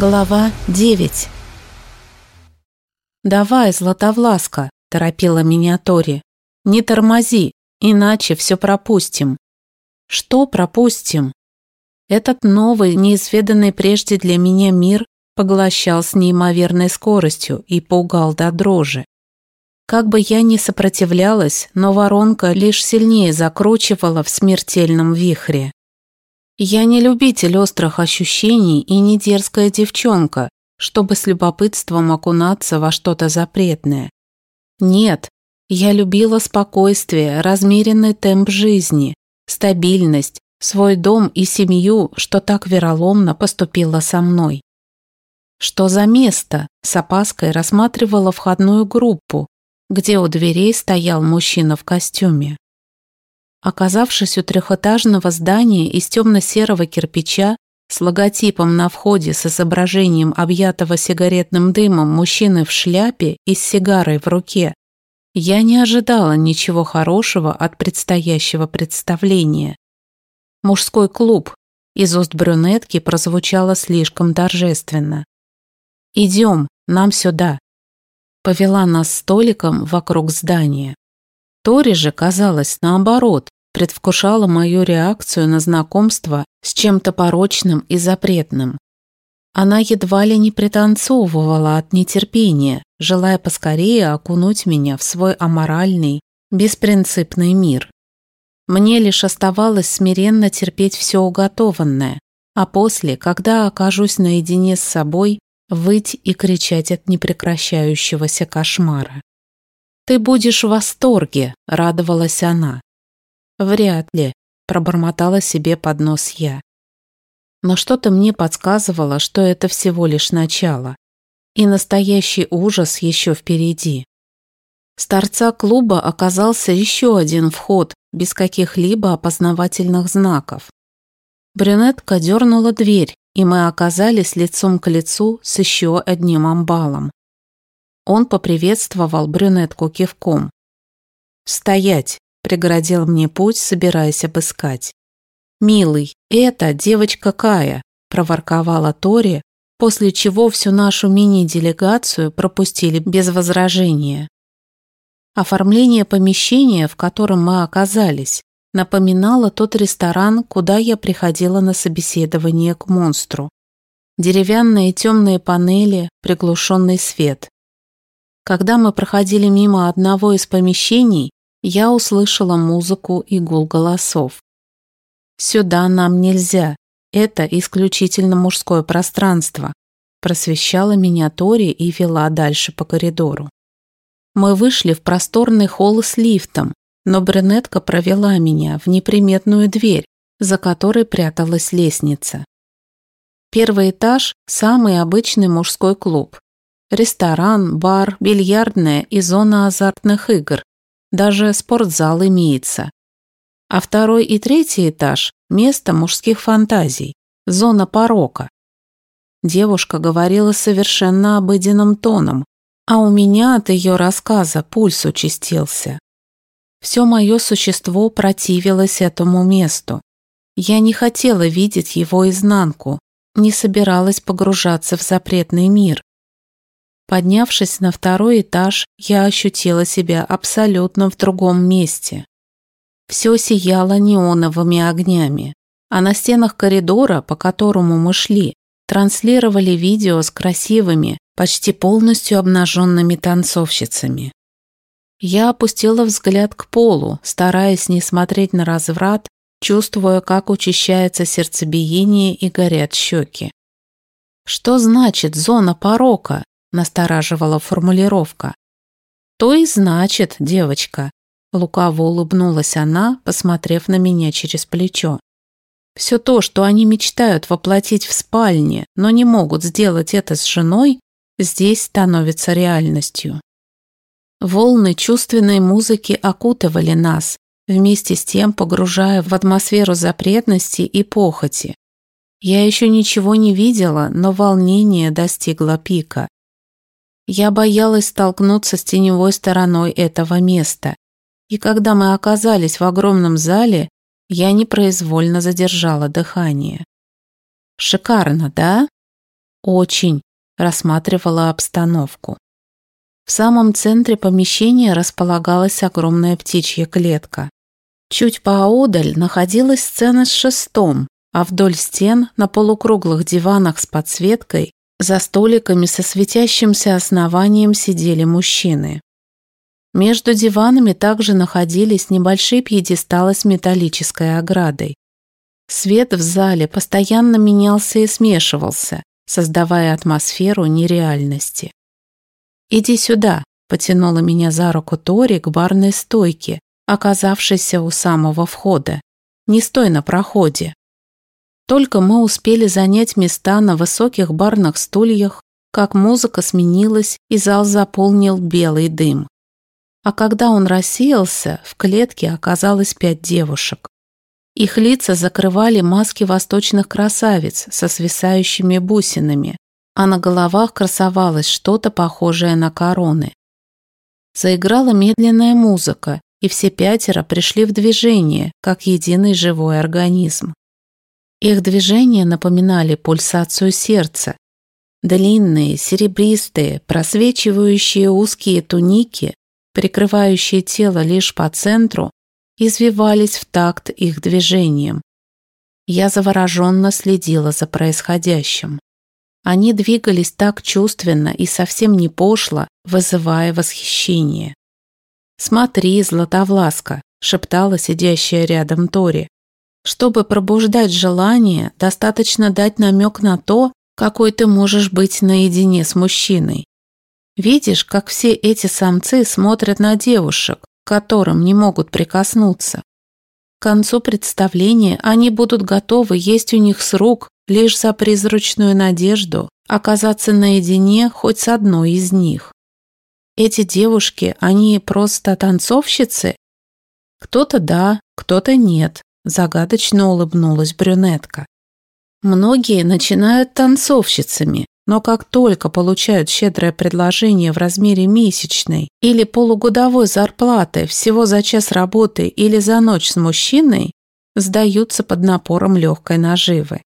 Глава 9 «Давай, Златовласка», – торопила меня Тори. «Не тормози, иначе все пропустим». «Что пропустим?» Этот новый, неизведанный прежде для меня мир поглощал с неимоверной скоростью и пугал до дрожи. Как бы я ни сопротивлялась, но воронка лишь сильнее закручивала в смертельном вихре. Я не любитель острых ощущений и не дерзкая девчонка, чтобы с любопытством окунаться во что-то запретное. Нет, я любила спокойствие, размеренный темп жизни, стабильность, свой дом и семью, что так вероломно поступило со мной. Что за место? С опаской рассматривала входную группу, где у дверей стоял мужчина в костюме. Оказавшись у трехэтажного здания из темно-серого кирпича с логотипом на входе с изображением объятого сигаретным дымом мужчины в шляпе и с сигарой в руке, я не ожидала ничего хорошего от предстоящего представления. Мужской клуб из уст брюнетки прозвучало слишком торжественно. «Идем, нам сюда», повела нас столиком вокруг здания. Тори же, казалось, наоборот, предвкушала мою реакцию на знакомство с чем-то порочным и запретным. Она едва ли не пританцовывала от нетерпения, желая поскорее окунуть меня в свой аморальный, беспринципный мир. Мне лишь оставалось смиренно терпеть все уготованное, а после, когда окажусь наедине с собой, выть и кричать от непрекращающегося кошмара. «Ты будешь в восторге», — радовалась она. «Вряд ли», — пробормотала себе под нос я. Но что-то мне подсказывало, что это всего лишь начало, и настоящий ужас еще впереди. С торца клуба оказался еще один вход, без каких-либо опознавательных знаков. Брюнетка дернула дверь, и мы оказались лицом к лицу с еще одним амбалом. Он поприветствовал брюнетку кивком. «Стоять!» – преградил мне путь, собираясь обыскать. «Милый, это девочка Кая», – проворковала Тори, после чего всю нашу мини-делегацию пропустили без возражения. Оформление помещения, в котором мы оказались, напоминала тот ресторан, куда я приходила на собеседование к монстру. Деревянные темные панели, приглушенный свет. Когда мы проходили мимо одного из помещений, я услышала музыку и гул голосов. «Сюда нам нельзя. Это исключительно мужское пространство», просвещала меня Тори и вела дальше по коридору. Мы вышли в просторный холл с лифтом, но брюнетка провела меня в неприметную дверь, за которой пряталась лестница. Первый этаж – самый обычный мужской клуб. Ресторан, бар, бильярдная и зона азартных игр. Даже спортзал имеется. А второй и третий этаж – место мужских фантазий, зона порока. Девушка говорила совершенно обыденным тоном, а у меня от ее рассказа пульс участился. Все мое существо противилось этому месту. Я не хотела видеть его изнанку, не собиралась погружаться в запретный мир. Поднявшись на второй этаж, я ощутила себя абсолютно в другом месте. Все сияло неоновыми огнями, а на стенах коридора, по которому мы шли, транслировали видео с красивыми, почти полностью обнаженными танцовщицами. Я опустила взгляд к полу, стараясь не смотреть на разврат, чувствуя, как учащается сердцебиение и горят щеки. Что значит зона порока? Настораживала формулировка. То и значит, девочка. Лукаво улыбнулась она, посмотрев на меня через плечо. Все то, что они мечтают воплотить в спальне, но не могут сделать это с женой, здесь становится реальностью. Волны чувственной музыки окутывали нас, вместе с тем погружая в атмосферу запретности и похоти. Я еще ничего не видела, но волнение достигло пика. Я боялась столкнуться с теневой стороной этого места. И когда мы оказались в огромном зале, я непроизвольно задержала дыхание. Шикарно, да? Очень. Рассматривала обстановку. В самом центре помещения располагалась огромная птичья клетка. Чуть поодаль находилась сцена с шестом, а вдоль стен на полукруглых диванах с подсветкой за столиками со светящимся основанием сидели мужчины. Между диванами также находились небольшие пьедесталы с металлической оградой. Свет в зале постоянно менялся и смешивался, создавая атмосферу нереальности. «Иди сюда», – потянула меня за руку Тори к барной стойке, оказавшейся у самого входа. «Не стой на проходе». Только мы успели занять места на высоких барных стульях, как музыка сменилась и зал заполнил белый дым. А когда он рассеялся, в клетке оказалось пять девушек. Их лица закрывали маски восточных красавиц со свисающими бусинами, а на головах красовалось что-то похожее на короны. Заиграла медленная музыка, и все пятеро пришли в движение, как единый живой организм. Их движения напоминали пульсацию сердца. Длинные, серебристые, просвечивающие узкие туники, прикрывающие тело лишь по центру, извивались в такт их движением. Я завороженно следила за происходящим. Они двигались так чувственно и совсем не пошло, вызывая восхищение. «Смотри, Златовласка», — шептала сидящая рядом Тори. «Чтобы пробуждать желание, достаточно дать намек на то, какой ты можешь быть наедине с мужчиной. Видишь, как все эти самцы смотрят на девушек, которым не могут прикоснуться. К концу представления они будут готовы есть у них с рук лишь за призрачную надежду оказаться наедине хоть с одной из них. Эти девушки, они просто танцовщицы? Кто-то да, кто-то нет, загадочно улыбнулась брюнетка. Многие начинают танцовщицами, но как только получают щедрое предложение в размере месячной или полугодовой зарплаты всего за час работы или за ночь с мужчиной, сдаются под напором легкой наживы.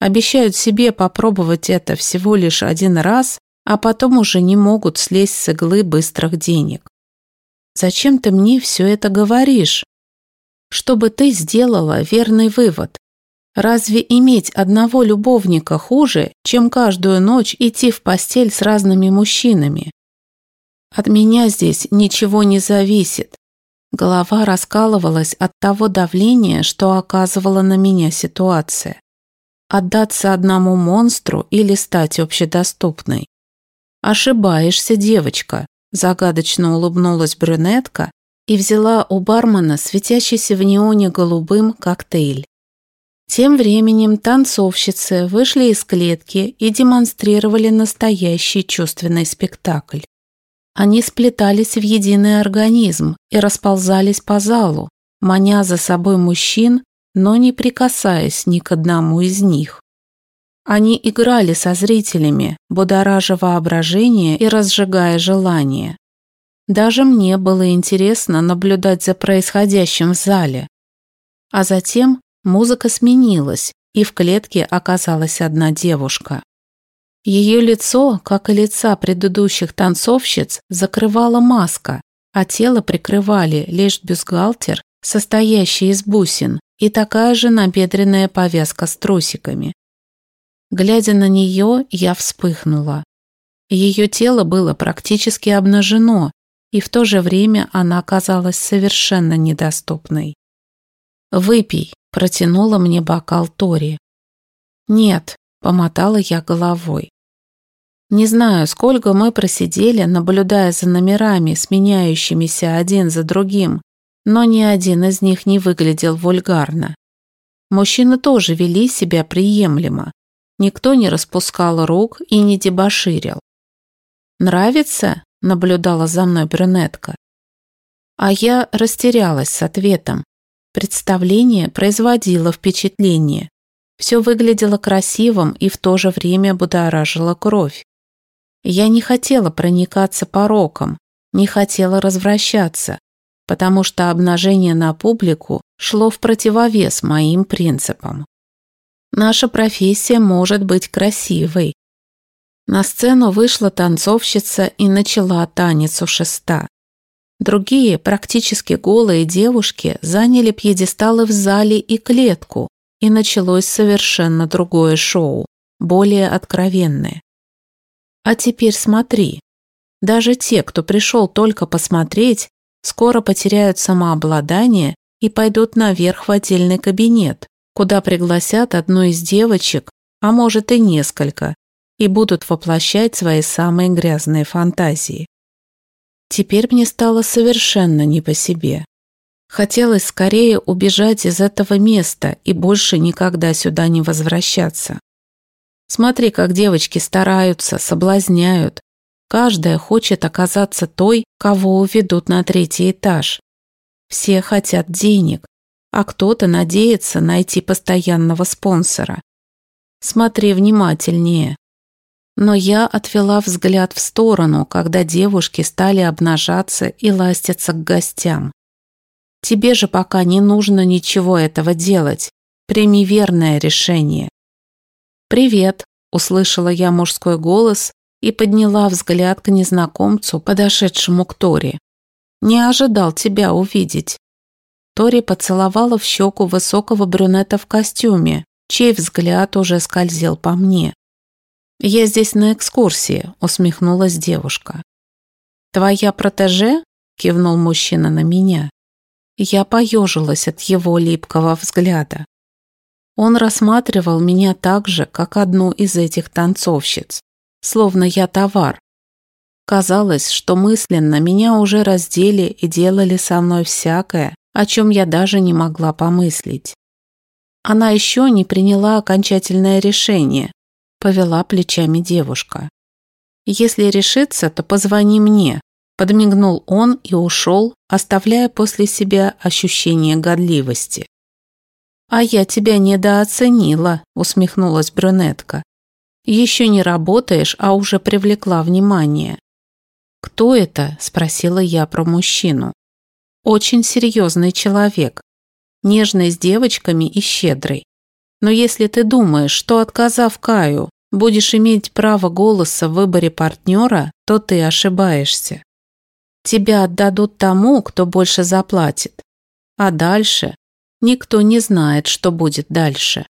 Обещают себе попробовать это всего лишь один раз, а потом уже не могут слезть с иглы быстрых денег. Зачем ты мне все это говоришь? Чтобы ты сделала верный вывод. Разве иметь одного любовника хуже, чем каждую ночь идти в постель с разными мужчинами? От меня здесь ничего не зависит. Голова раскалывалась от того давления, что оказывала на меня ситуация. Отдаться одному монстру или стать общедоступной? Ошибаешься, девочка, загадочно улыбнулась брюнетка и взяла у бармена светящийся в неоне голубым коктейль. Тем временем танцовщицы вышли из клетки и демонстрировали настоящий чувственный спектакль. Они сплетались в единый организм и расползались по залу, маня за собой мужчин, но не прикасаясь ни к одному из них. Они играли со зрителями, будоража воображение и разжигая желание. Даже мне было интересно наблюдать за происходящим в зале. А затем Музыка сменилась, и в клетке оказалась одна девушка. Ее лицо, как и лица предыдущих танцовщиц, закрывала маска, а тело прикрывали лишь бюстгальтер, состоящий из бусин, и такая же набедренная повязка с трусиками. Глядя на нее, я вспыхнула. Ее тело было практически обнажено, и в то же время она оказалась совершенно недоступной. «Выпей», Протянула мне бокал Тори. «Нет», — помотала я головой. Не знаю, сколько мы просидели, наблюдая за номерами, сменяющимися один за другим, но ни один из них не выглядел вульгарно. Мужчины тоже вели себя приемлемо. Никто не распускал рук и не дебоширил. «Нравится?» – наблюдала за мной брюнетка. А я растерялась с ответом. Представление производило впечатление. Все выглядело красивым и в то же время будоражило кровь. Я не хотела проникаться пороком, не хотела развращаться, потому что обнажение на публику шло в противовес моим принципам. Наша профессия может быть красивой, На сцену вышла танцовщица и начала танец у шеста. Другие, практически голые девушки, заняли пьедесталы в зале и клетку, и началось совершенно другое шоу, более откровенное. А теперь смотри. Даже те, кто пришел только посмотреть, скоро потеряют самообладание и пойдут наверх в отдельный кабинет, куда пригласят одну из девочек, а может и несколько, и будут воплощать свои самые грязные фантазии. Теперь мне стало совершенно не по себе. Хотелось скорее убежать из этого места и больше никогда сюда не возвращаться. Смотри, как девочки стараются, соблазняют. Каждая хочет оказаться той, кого уведут на третий этаж. Все хотят денег, а кто-то надеется найти постоянного спонсора. Смотри внимательнее. Но я отвела взгляд в сторону, когда девушки стали обнажаться и ластиться к гостям. Тебе же пока не нужно ничего этого делать. Прими верное решение. «Привет», – услышала я мужской голос и подняла взгляд к незнакомцу, подошедшему к Тори. «Не ожидал тебя увидеть». Тори поцеловала в щеку высокого брюнета в костюме, чей взгляд уже скользил по мне. «Я здесь на экскурсии», – усмехнулась девушка. «Твоя протеже?» – кивнул мужчина на меня. Я поежилась от его липкого взгляда. Он рассматривал меня так же, как одну из этих танцовщиц, словно я товар. Казалось, что мысленно меня уже раздели и делали со мной всякое, о чем я даже не могла помыслить. Она еще не приняла окончательное решение, повела плечами девушка. «Если решится, то позвони мне», – подмигнул он и ушел, оставляя после себя ощущение годливости. «А я тебя недооценила», – усмехнулась брюнетка. «Еще не работаешь, а уже привлекла внимание». «Кто это?» – спросила я про мужчину. «Очень серьезный человек, нежный с девочками и щедрый. Но если ты думаешь, что, отказав Каю, будешь иметь право голоса в выборе партнера, то ты ошибаешься. Тебя отдадут тому, кто больше заплатит. А дальше? Никто не знает, что будет дальше.